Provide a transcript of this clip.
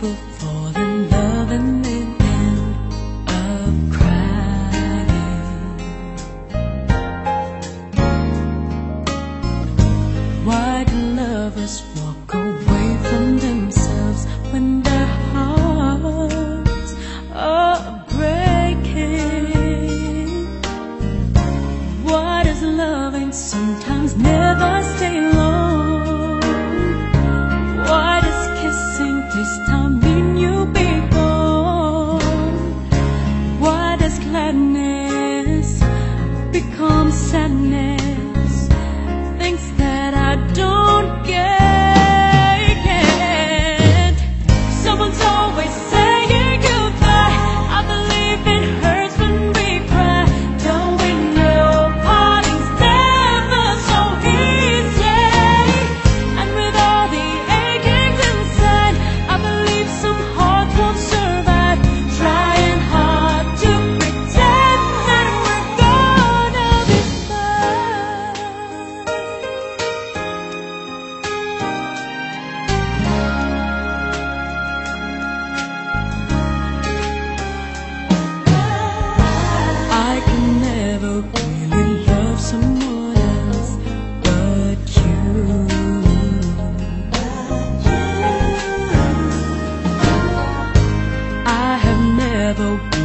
people fall in love and they end up crying. Why do lovers walk away from themselves when their hearts are breaking? What is loving sometimes? Never